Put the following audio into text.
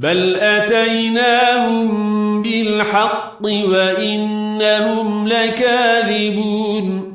بل أتيناهم بالحق وإنهم لكاذبون